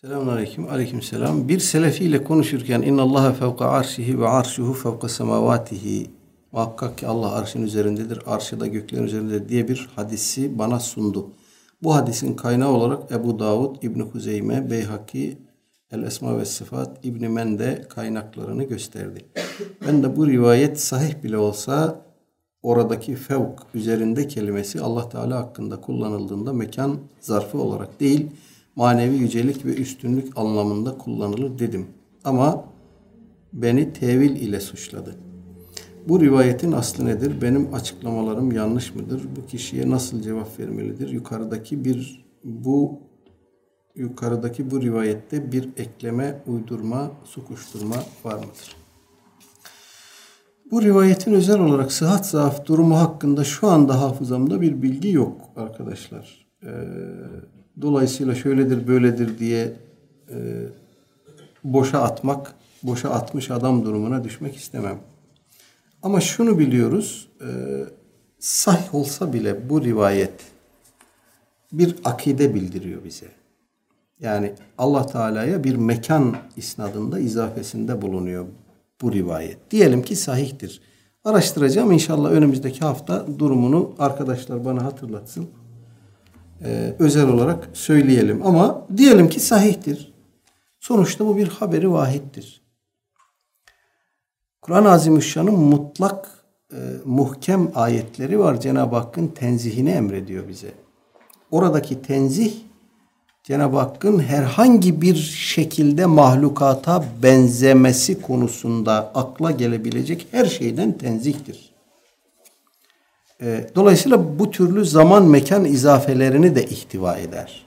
Selamun aleyküm. Aleyküm selam. Bir selefiyle konuşurken inna Allaha fevka arşihi ve arşuhu fevka semavatihi muhakkak ki Allah arşın üzerindedir, arşı da göklerin üzerindedir diye bir hadisi bana sundu. Bu hadisin kaynağı olarak Ebu Davud, İbn Huzeyme, Beyhaki, El Esma ve Sıfat, İbn Mende kaynaklarını gösterdi. Ben de bu rivayet sahih bile olsa oradaki fevk üzerinde kelimesi Allah Teala hakkında kullanıldığında mekan zarfı olarak değil, manevi yücelik ve üstünlük anlamında kullanılır dedim. Ama beni tevil ile suçladı. Bu rivayetin aslı nedir? Benim açıklamalarım yanlış mıdır? Bu kişiye nasıl cevap vermelidir? Yukarıdaki bir bu yukarıdaki bu rivayette bir ekleme, uydurma, sukuşturma var mıdır? Bu rivayetin özel olarak sıhhat zaaf durumu hakkında şu anda hafızamda bir bilgi yok arkadaşlar. Ee, dolayısıyla şöyledir böyledir diye e, boşa atmak, boşa atmış adam durumuna düşmek istemem. Ama şunu biliyoruz, e, sahih olsa bile bu rivayet bir akide bildiriyor bize. Yani Allah Teala'ya bir mekan isnadında izafesinde bulunuyor bu rivayet. Diyelim ki sahihtir. Araştıracağım inşallah önümüzdeki hafta durumunu arkadaşlar bana hatırlatsın. Ee, özel olarak söyleyelim ama diyelim ki sahihtir. Sonuçta bu bir haberi vahittir. Kur'an-ı Azimüşşan'ın mutlak e, muhkem ayetleri var. Cenab-ı Hakk'ın tenzihini emrediyor bize. Oradaki tenzih Cenab-ı Hakk'ın herhangi bir şekilde mahlukata benzemesi konusunda akla gelebilecek her şeyden tenzihtir. E, dolayısıyla bu türlü zaman mekan izafelerini de ihtiva eder.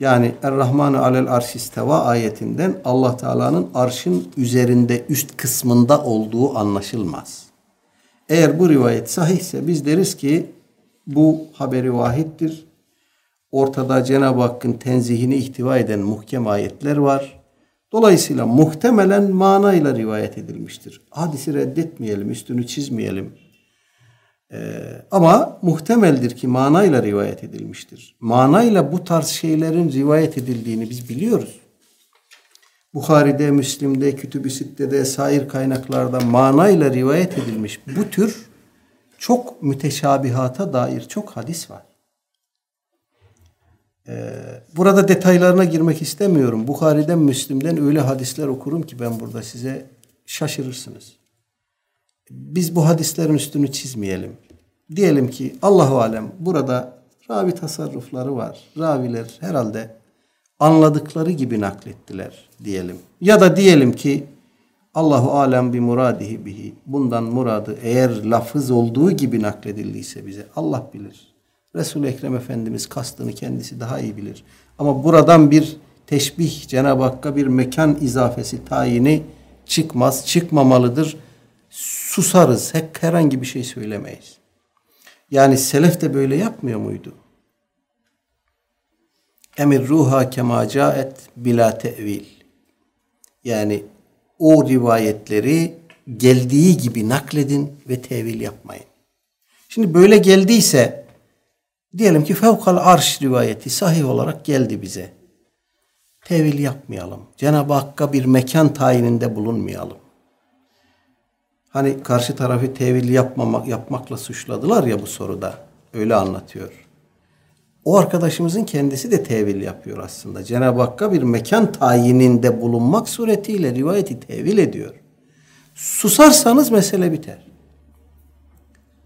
Yani Er-Rahmanu alel arşisteva ayetinden Allah Teala'nın arşın üzerinde üst kısmında olduğu anlaşılmaz. Eğer bu rivayet sahihse biz deriz ki bu haberi vahittir. Ortada Cenab-ı Hakk'ın tenzihini ihtiva eden muhkem ayetler var. Dolayısıyla muhtemelen manayla rivayet edilmiştir. Hadisi reddetmeyelim, üstünü çizmeyelim. Ee, ama muhtemeldir ki manayla rivayet edilmiştir. Manayla bu tarz şeylerin rivayet edildiğini biz biliyoruz. Bukhari'de, Müslim'de, Kütüb-i Sitte'de, sair kaynaklarda manayla rivayet edilmiş bu tür çok müteşabihata dair çok hadis var. Ee, burada detaylarına girmek istemiyorum. Bukhari'den, Müslim'den öyle hadisler okurum ki ben burada size şaşırırsınız. Biz bu hadislerin üstünü çizmeyelim. Diyelim ki Allahu alem burada ravi tasarrufları var. Raviler herhalde anladıkları gibi naklettiler diyelim. Ya da diyelim ki Allahu alem bi muradihi bihi. Bundan muradı eğer lafız olduğu gibi nakledildiyse bize Allah bilir. Resul Ekrem Efendimiz kastını kendisi daha iyi bilir. Ama buradan bir teşbih Cenab-ı Hakk'a bir mekan izafesi tayini çıkmaz, çıkmamalıdır. Susarız, herhangi bir şey söylemeyiz. Yani selef de böyle yapmıyor muydu? Emir ruha kema caet bila tevil. Yani o rivayetleri geldiği gibi nakledin ve tevil yapmayın. Şimdi böyle geldiyse diyelim ki fevkal arş rivayeti sahih olarak geldi bize. Tevil yapmayalım. Cenab-ı Hakk'a bir mekan tayininde bulunmayalım. Hani karşı tarafı tevil yapmamak, yapmakla suçladılar ya bu soruda. Öyle anlatıyor. O arkadaşımızın kendisi de tevil yapıyor aslında. Cenab-ı Hakk'a bir mekan tayininde bulunmak suretiyle rivayeti tevil ediyor. Susarsanız mesele biter.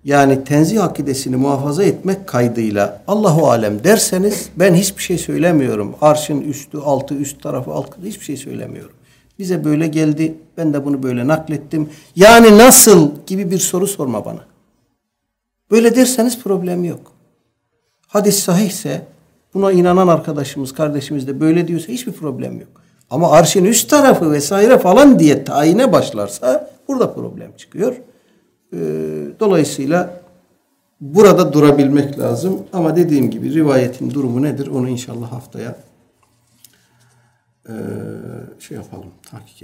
Yani tenzih akidesini muhafaza etmek kaydıyla Allahu alem derseniz ben hiçbir şey söylemiyorum. Arşın üstü, altı, üst tarafı, alt hiçbir şey söylemiyorum. Bize böyle geldi. Ben de bunu böyle naklettim. Yani nasıl gibi bir soru sorma bana. Böyle derseniz problem yok. Hadis sahihse buna inanan arkadaşımız, kardeşimiz de böyle diyorsa hiçbir problem yok. Ama arşın üst tarafı vesaire falan diye tayine başlarsa burada problem çıkıyor. Ee, dolayısıyla burada durabilmek lazım. Ama dediğim gibi rivayetin durumu nedir onu inşallah haftaya şey yapalım, tahkik